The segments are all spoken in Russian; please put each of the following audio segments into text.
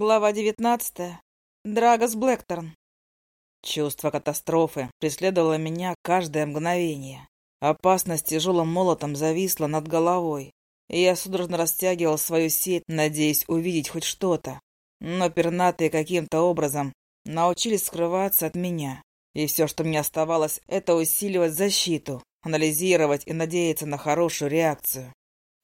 Глава девятнадцатая. Драгос Блэкторн. Чувство катастрофы преследовало меня каждое мгновение. Опасность тяжелым молотом зависла над головой, и я судорожно растягивал свою сеть, надеясь увидеть хоть что-то. Но пернатые каким-то образом научились скрываться от меня, и все, что мне оставалось, это усиливать защиту, анализировать и надеяться на хорошую реакцию.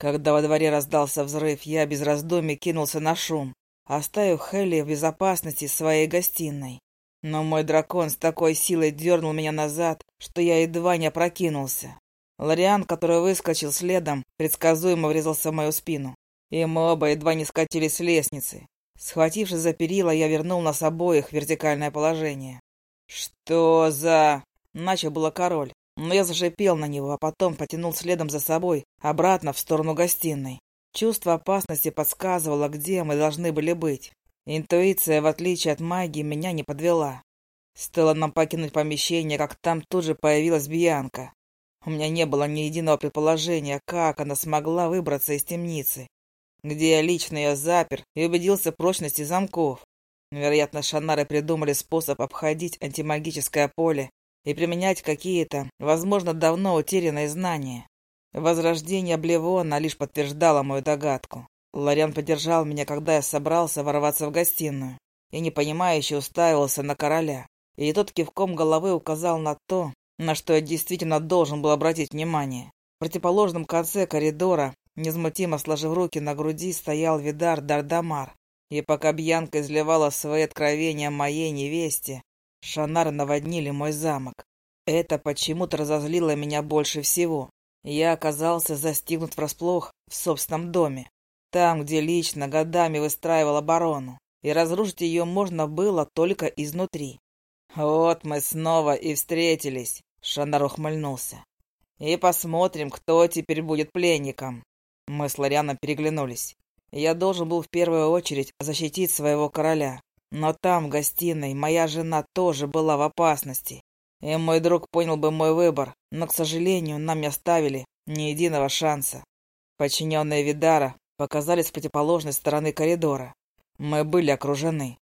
Когда во дворе раздался взрыв, я без раздумий кинулся на шум, оставив Хелли в безопасности своей гостиной. Но мой дракон с такой силой дернул меня назад, что я едва не опрокинулся. Лориан, который выскочил следом, предсказуемо врезался в мою спину. И мы оба едва не скатились с лестницы. Схватившись за перила, я вернул нас обоих в вертикальное положение. «Что за...» — начал было король, но я зашипел на него, а потом потянул следом за собой, обратно в сторону гостиной. Чувство опасности подсказывало, где мы должны были быть. Интуиция, в отличие от магии, меня не подвела. Стоило нам покинуть помещение, как там тут же появилась Бьянка. У меня не было ни единого предположения, как она смогла выбраться из темницы, где я лично ее запер и убедился в прочности замков. Вероятно, шанары придумали способ обходить антимагическое поле и применять какие-то, возможно, давно утерянные знания. Возрождение Блевона лишь подтверждало мою догадку. Лориан поддержал меня, когда я собрался ворваться в гостиную, и непонимающе уставился на короля. И тот кивком головы указал на то, на что я действительно должен был обратить внимание. В противоположном конце коридора, незмутимо сложив руки на груди, стоял Видар Дардамар. И пока Бьянка изливала свои откровения моей невесте, Шанары наводнили мой замок. Это почему-то разозлило меня больше всего. Я оказался застигнут врасплох в собственном доме, там, где лично годами выстраивал оборону, и разрушить ее можно было только изнутри. «Вот мы снова и встретились», — Шанар ухмыльнулся. «И посмотрим, кто теперь будет пленником». Мы с Лорианом переглянулись. Я должен был в первую очередь защитить своего короля, но там, в гостиной, моя жена тоже была в опасности. И мой друг понял бы мой выбор, но, к сожалению, нам не оставили ни единого шанса. Подчиненные Видара показались с противоположной стороны коридора. Мы были окружены.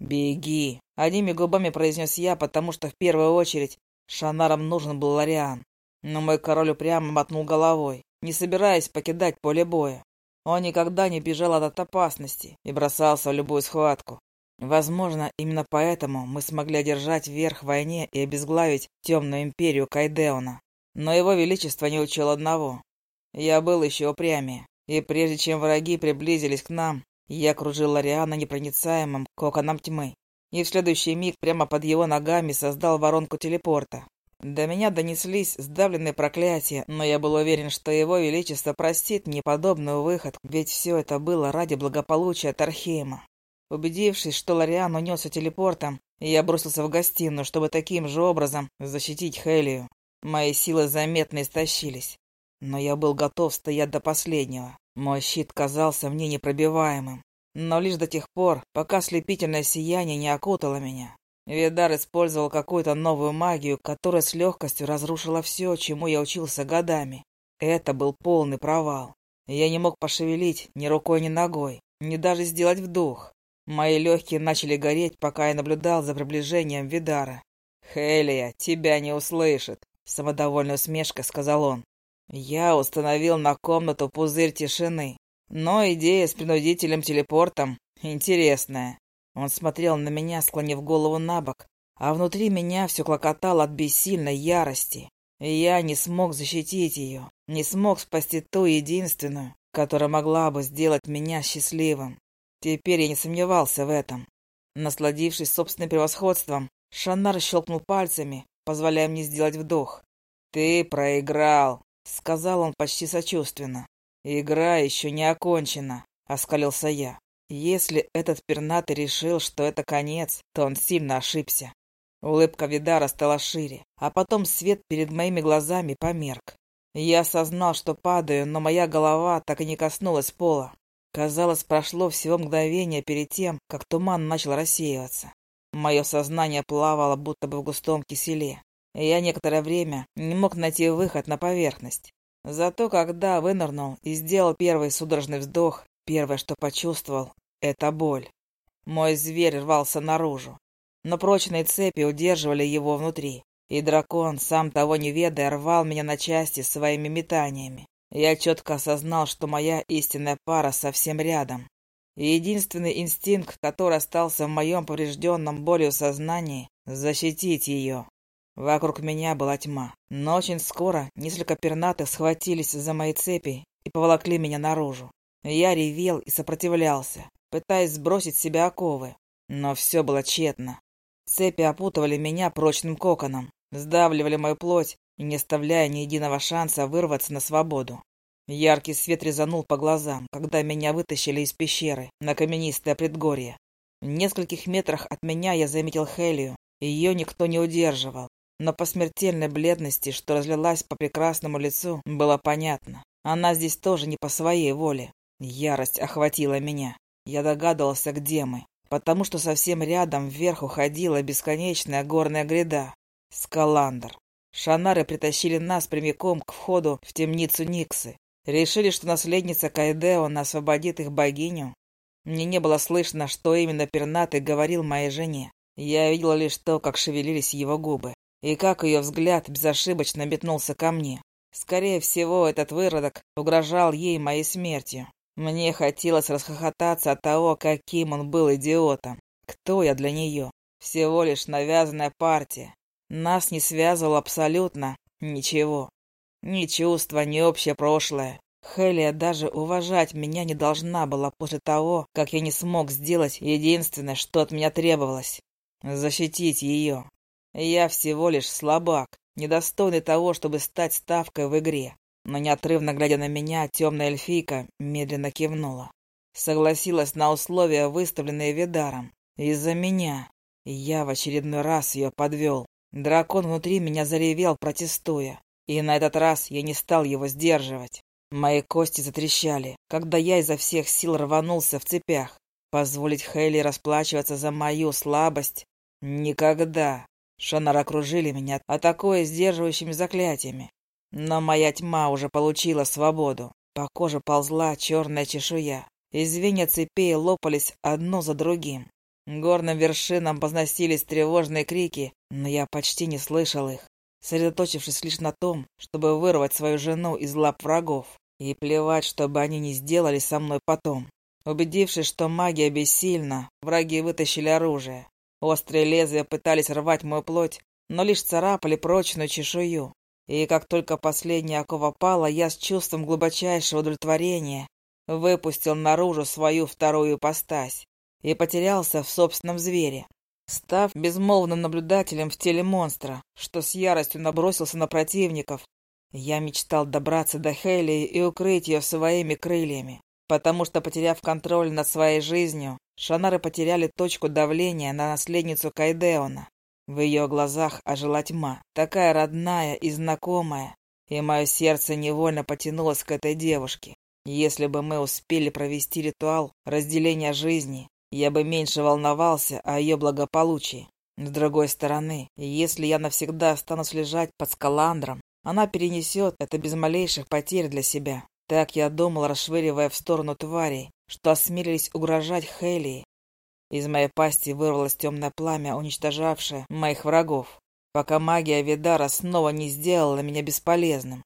«Беги!» — одними губами произнес я, потому что в первую очередь Шанарам нужен был Лориан. Но мой король упрямо мотнул головой, не собираясь покидать поле боя. Он никогда не бежал от опасности и бросался в любую схватку. Возможно, именно поэтому мы смогли одержать верх в войне и обезглавить темную империю Кайдеона. Но его величество не учил одного. Я был еще упрямее, и прежде чем враги приблизились к нам, я кружил Лориана непроницаемым коконом тьмы. И в следующий миг прямо под его ногами создал воронку телепорта. До меня донеслись сдавленные проклятия, но я был уверен, что его величество простит мне подобный выход, ведь все это было ради благополучия Тархейма. Убедившись, что Лориан унесся телепортом, я бросился в гостиную, чтобы таким же образом защитить Хелию. Мои силы заметно истощились, но я был готов стоять до последнего. Мой щит казался мне непробиваемым, но лишь до тех пор, пока слепительное сияние не окутало меня. Видар использовал какую-то новую магию, которая с легкостью разрушила все, чему я учился годами. Это был полный провал. Я не мог пошевелить ни рукой, ни ногой, ни даже сделать вдох. Мои легкие начали гореть, пока я наблюдал за приближением Видара. «Хелия, тебя не услышит», — самодовольной усмешкой сказал он. Я установил на комнату пузырь тишины, но идея с принудительным телепортом интересная. Он смотрел на меня, склонив голову на бок, а внутри меня все клокотало от бессильной ярости. И я не смог защитить ее, не смог спасти ту единственную, которая могла бы сделать меня счастливым. Теперь я не сомневался в этом. Насладившись собственным превосходством, Шаннар щелкнул пальцами, позволяя мне сделать вдох. «Ты проиграл», — сказал он почти сочувственно. «Игра еще не окончена», — оскалился я. Если этот пернатый решил, что это конец, то он сильно ошибся. Улыбка Видара стала шире, а потом свет перед моими глазами померк. Я осознал, что падаю, но моя голова так и не коснулась пола. Казалось, прошло всего мгновение перед тем, как туман начал рассеиваться. Мое сознание плавало, будто бы в густом киселе. Я некоторое время не мог найти выход на поверхность. Зато когда вынырнул и сделал первый судорожный вздох, первое, что почувствовал, — это боль. Мой зверь рвался наружу, но прочные цепи удерживали его внутри, и дракон, сам того не ведая, рвал меня на части своими метаниями. Я четко осознал, что моя истинная пара совсем рядом. И единственный инстинкт, который остался в моем поврежденном болью сознании — защитить ее. Вокруг меня была тьма, но очень скоро несколько пернатых схватились за мои цепи и поволокли меня наружу. Я ревел и сопротивлялся, пытаясь сбросить с себя оковы, но все было тщетно. Цепи опутывали меня прочным коконом, сдавливали мою плоть не оставляя ни единого шанса вырваться на свободу. Яркий свет резанул по глазам, когда меня вытащили из пещеры на каменистое предгорье. В нескольких метрах от меня я заметил Хелию, ее никто не удерживал, но по смертельной бледности, что разлилась по прекрасному лицу, было понятно. Она здесь тоже не по своей воле. Ярость охватила меня. Я догадывался, где мы, потому что совсем рядом вверх уходила бесконечная горная гряда. Скаландр. Шанары притащили нас прямиком к входу в темницу Никсы. Решили, что наследница Кайдеона освободит их богиню. Мне не было слышно, что именно пернатый говорил моей жене. Я видела лишь то, как шевелились его губы и как ее взгляд безошибочно метнулся ко мне. Скорее всего, этот выродок угрожал ей моей смертью. Мне хотелось расхохотаться от того, каким он был идиотом. Кто я для нее? Всего лишь навязанная партия. Нас не связывало абсолютно ничего. Ни чувства, ни общее прошлое. Хелия даже уважать меня не должна была после того, как я не смог сделать единственное, что от меня требовалось — защитить ее. Я всего лишь слабак, недостойный того, чтобы стать ставкой в игре. Но неотрывно глядя на меня, темная эльфийка медленно кивнула. Согласилась на условия, выставленные Видаром. Из-за меня. Я в очередной раз ее подвел. Дракон внутри меня заревел, протестуя. И на этот раз я не стал его сдерживать. Мои кости затрещали, когда я изо всех сил рванулся в цепях. Позволить Хейли расплачиваться за мою слабость? Никогда. Шанар окружили меня, атакуя сдерживающими заклятиями. Но моя тьма уже получила свободу. По коже ползла черная чешуя. И звенья цепей лопались одно за другим. Горным вершинам позносились тревожные крики, но я почти не слышал их, сосредоточившись лишь на том, чтобы вырвать свою жену из лап врагов. И плевать, чтобы они не сделали со мной потом. Убедившись, что магия бессильна, враги вытащили оружие. Острые лезвия пытались рвать мою плоть, но лишь царапали прочную чешую. И как только последняя окова пала, я с чувством глубочайшего удовлетворения выпустил наружу свою вторую ипостась и потерялся в собственном звере, став безмолвным наблюдателем в теле монстра, что с яростью набросился на противников. Я мечтал добраться до Хелии и укрыть ее своими крыльями, потому что, потеряв контроль над своей жизнью, Шанары потеряли точку давления на наследницу Кайдеона. В ее глазах ожила тьма, такая родная и знакомая, и мое сердце невольно потянулось к этой девушке. Если бы мы успели провести ритуал разделения жизни, я бы меньше волновался о ее благополучии. С другой стороны, если я навсегда останусь лежать под скаландром, она перенесет это без малейших потерь для себя. Так я думал, расшвыривая в сторону тварей, что осмелились угрожать Хелии. Из моей пасти вырвалось темное пламя, уничтожавшее моих врагов, пока магия Видара снова не сделала меня бесполезным.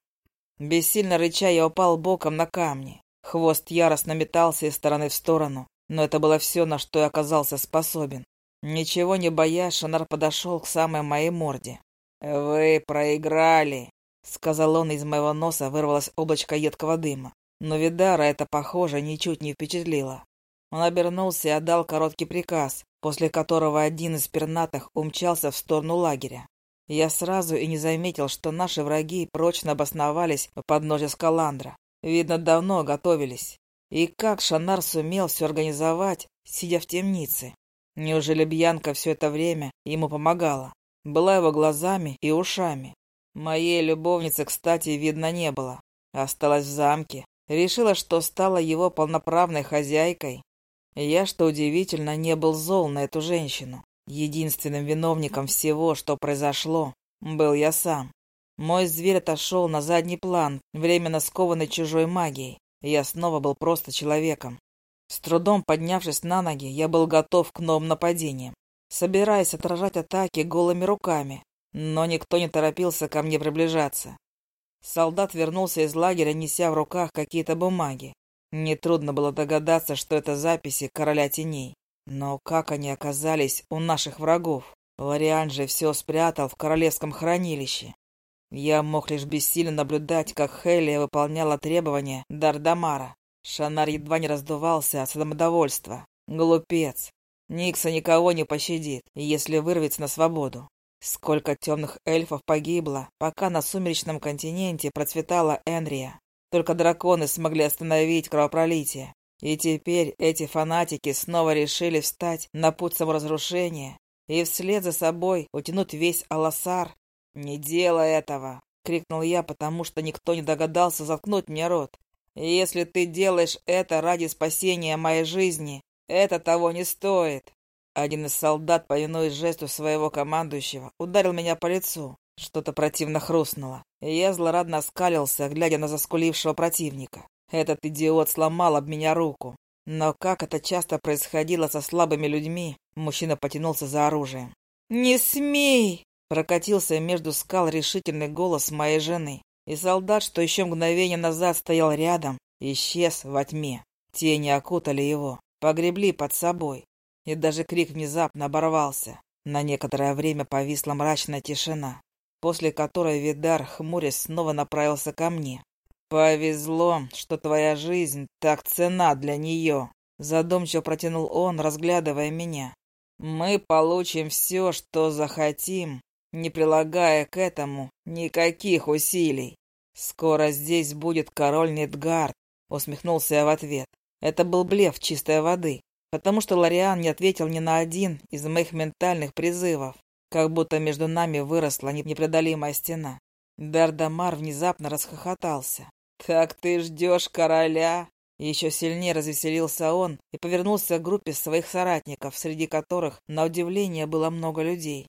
Бессильно рыча, я упал боком на камни. Хвост яростно метался из стороны в сторону, но это было все, на что я оказался способен. Ничего не боясь, Шанар подошел к самой моей морде. «Вы проиграли!» — сказал он, из моего носа вырвалось облачко едкого дыма. Но Видара это, похоже, ничуть не впечатлило. Он обернулся и отдал короткий приказ, после которого один из пернатых умчался в сторону лагеря. Я сразу и не заметил, что наши враги прочно обосновались у подножия Скаландра. Видно, давно готовились. И как Шанар сумел все организовать, сидя в темнице? Неужели Бьянка все это время ему помогала? Была его глазами и ушами. Моей любовницы, кстати, видно не было. Осталась в замке. Решила, что стала его полноправной хозяйкой. Я, что удивительно, не был зол на эту женщину. Единственным виновником всего, что произошло, был я сам. Мой зверь отошел на задний план, временно скованный чужой магией. Я снова был просто человеком. С трудом поднявшись на ноги, я был готов к новым нападениям, собираясь отражать атаки голыми руками, но никто не торопился ко мне приближаться. Солдат вернулся из лагеря, неся в руках какие-то бумаги. Нетрудно было догадаться, что это записи короля теней. Но как они оказались у наших врагов? Лориан же все спрятал в королевском хранилище. Я мог лишь бессильно наблюдать, как Хелия выполняла требования Дардамара. Шанар едва не раздувался от самодовольства. Глупец. Никса никого не пощадит, если вырвется на свободу. Сколько темных эльфов погибло, пока на сумеречном континенте процветала Энрия. Только драконы смогли остановить кровопролитие. И теперь эти фанатики снова решили встать на путь саморазрушения и вслед за собой утянуть весь Аласар «Не делай этого!» — крикнул я, потому что никто не догадался заткнуть мне рот. «Если ты делаешь это ради спасения моей жизни, это того не стоит!» Один из солдат, повинуясь жесту своего командующего, ударил меня по лицу. Что-то противно хрустнуло, я злорадно оскалился, глядя на заскулившего противника. Этот идиот сломал об меня руку. Но как это часто происходило со слабыми людьми, мужчина потянулся за оружием. «Не смей!» Прокатился между скал решительный голос моей жены, и солдат, что еще мгновение назад стоял рядом, исчез во тьме. Тени окутали его, погребли под собой, и даже крик внезапно оборвался. На некоторое время повисла мрачная тишина, после которой Видар, хмурясь, снова направился ко мне. «Повезло, что твоя жизнь так цена для нее», — задумчиво протянул он, разглядывая меня. «Мы получим все, что захотим, не прилагая к этому никаких усилий. «Скоро здесь будет король Нидгард», — усмехнулся я в ответ. Это был блеф чистой воды, потому что Лориан не ответил ни на один из моих ментальных призывов, как будто между нами выросла непреодолимая стена. Дардамар внезапно расхохотался. «Так ты ждешь короля?» Еще сильнее развеселился он и повернулся к группе своих соратников, среди которых, на удивление, было много людей.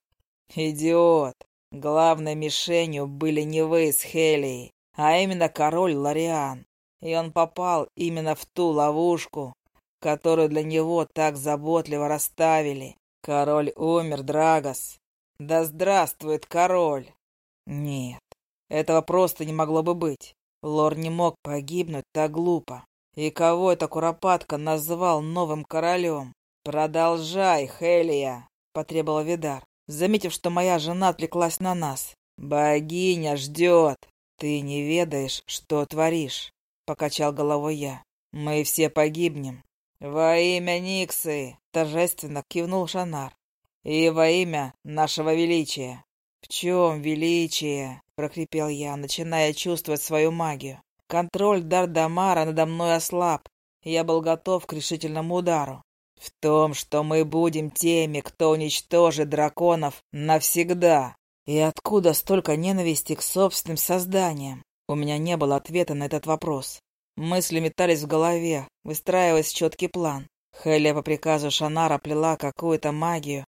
«Идиот! Главной мишенью были не вы с Хелией, а именно король Лориан. И он попал именно в ту ловушку, которую для него так заботливо расставили. Король умер, Драгос. Да здравствует король! Нет, этого просто не могло бы быть. Лор не мог погибнуть так глупо. И кого эта куропатка назвал новым королем? «Продолжай, Хелия!» — потребовал Видар заметив, что моя жена отвлеклась на нас. «Богиня ждет! Ты не ведаешь, что творишь!» — покачал головой я. «Мы все погибнем!» «Во имя Никсы!» — торжественно кивнул Шанар. «И во имя нашего величия!» «В чем величие?» — прокрепел я, начиная чувствовать свою магию. Контроль Дардамара надо мной ослаб, я был готов к решительному удару. В том, что мы будем теми, кто уничтожит драконов навсегда. И откуда столько ненависти к собственным созданиям? У меня не было ответа на этот вопрос. Мысли метались в голове, выстраиваясь четкий план. Хелия по приказу Шанара плела какую-то магию,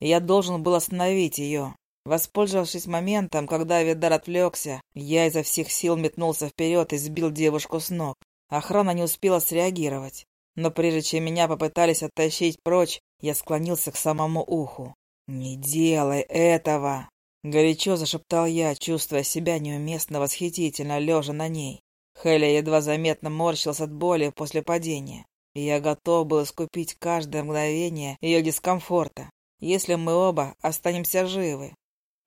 и я должен был остановить ее. Воспользовавшись моментом, когда Видар отвлекся, я изо всех сил метнулся вперед и сбил девушку с ног. Охрана не успела среагировать. Но прежде чем меня попытались оттащить прочь, я склонился к самому уху. «Не делай этого!» Горячо зашептал я, чувствуя себя неуместно восхитительно, лежа на ней. Хеля едва заметно морщился от боли после падения, и я готов был искупить каждое мгновение ее дискомфорта, если мы оба останемся живы.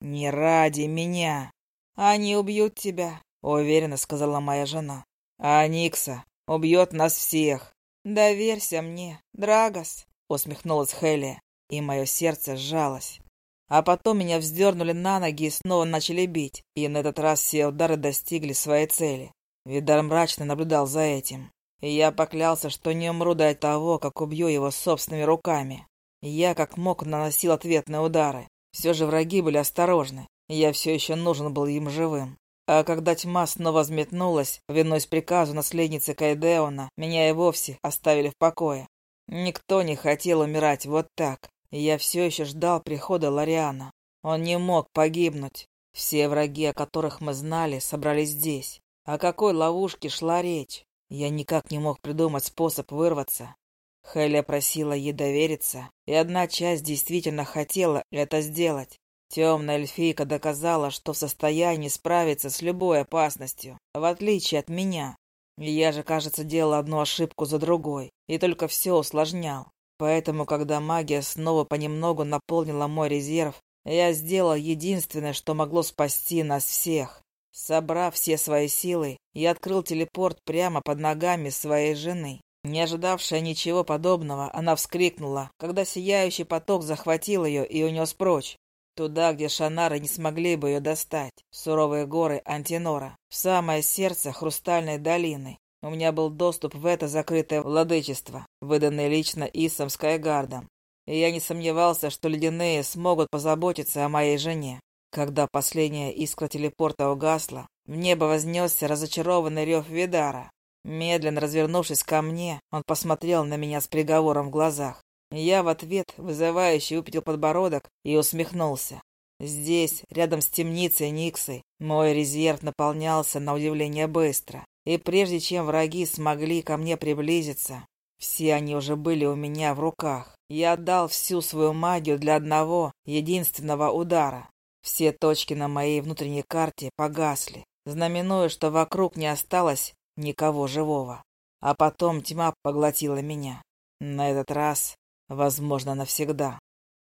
«Не ради меня!» «Они убьют тебя», — уверенно сказала моя жена. «А Никса убьет нас всех!» «Доверься мне, Драгос», — усмехнулась Хелия, и мое сердце сжалось. А потом меня вздернули на ноги и снова начали бить, и на этот раз все удары достигли своей цели. Видар мрачно наблюдал за этим. И я поклялся, что не умру до того, как убью его собственными руками. Я как мог наносил ответные удары. Все же враги были осторожны, и я все еще нужен был им живым. А когда тьма снова взметнулась, виной приказу наследницы Кайдеона, меня и вовсе оставили в покое. Никто не хотел умирать вот так, я все еще ждал прихода Лориана. Он не мог погибнуть. Все враги, о которых мы знали, собрались здесь. О какой ловушке шла речь? Я никак не мог придумать способ вырваться. Хеля просила ей довериться, и одна часть действительно хотела это сделать. Темная эльфийка доказала, что в состоянии справиться с любой опасностью, в отличие от меня. Я же, кажется, делал одну ошибку за другой, и только все усложнял. Поэтому, когда магия снова понемногу наполнила мой резерв, я сделал единственное, что могло спасти нас всех. Собрав все свои силы, я открыл телепорт прямо под ногами своей жены. Не ожидавшая ничего подобного, она вскрикнула, когда сияющий поток захватил ее и унес прочь. Туда, где шанары не смогли бы ее достать, суровые горы Антинора, в самое сердце Хрустальной долины. У меня был доступ в это закрытое владычество, выданное лично Исом Скайгардом. И я не сомневался, что ледяные смогут позаботиться о моей жене. Когда последняя искра телепорта угасла, в небо вознесся разочарованный рев Видара. Медленно развернувшись ко мне, он посмотрел на меня с приговором в глазах. Я в ответ вызывающе упятил подбородок и усмехнулся. Здесь, рядом с темницей Никсы, мой резерв наполнялся на удивление быстро. И прежде чем враги смогли ко мне приблизиться, все они уже были у меня в руках. Я отдал всю свою магию для одного, единственного удара. Все точки на моей внутренней карте погасли, знаменуя, что вокруг не осталось никого живого. А потом тьма поглотила меня. На этот раз возможно, навсегда.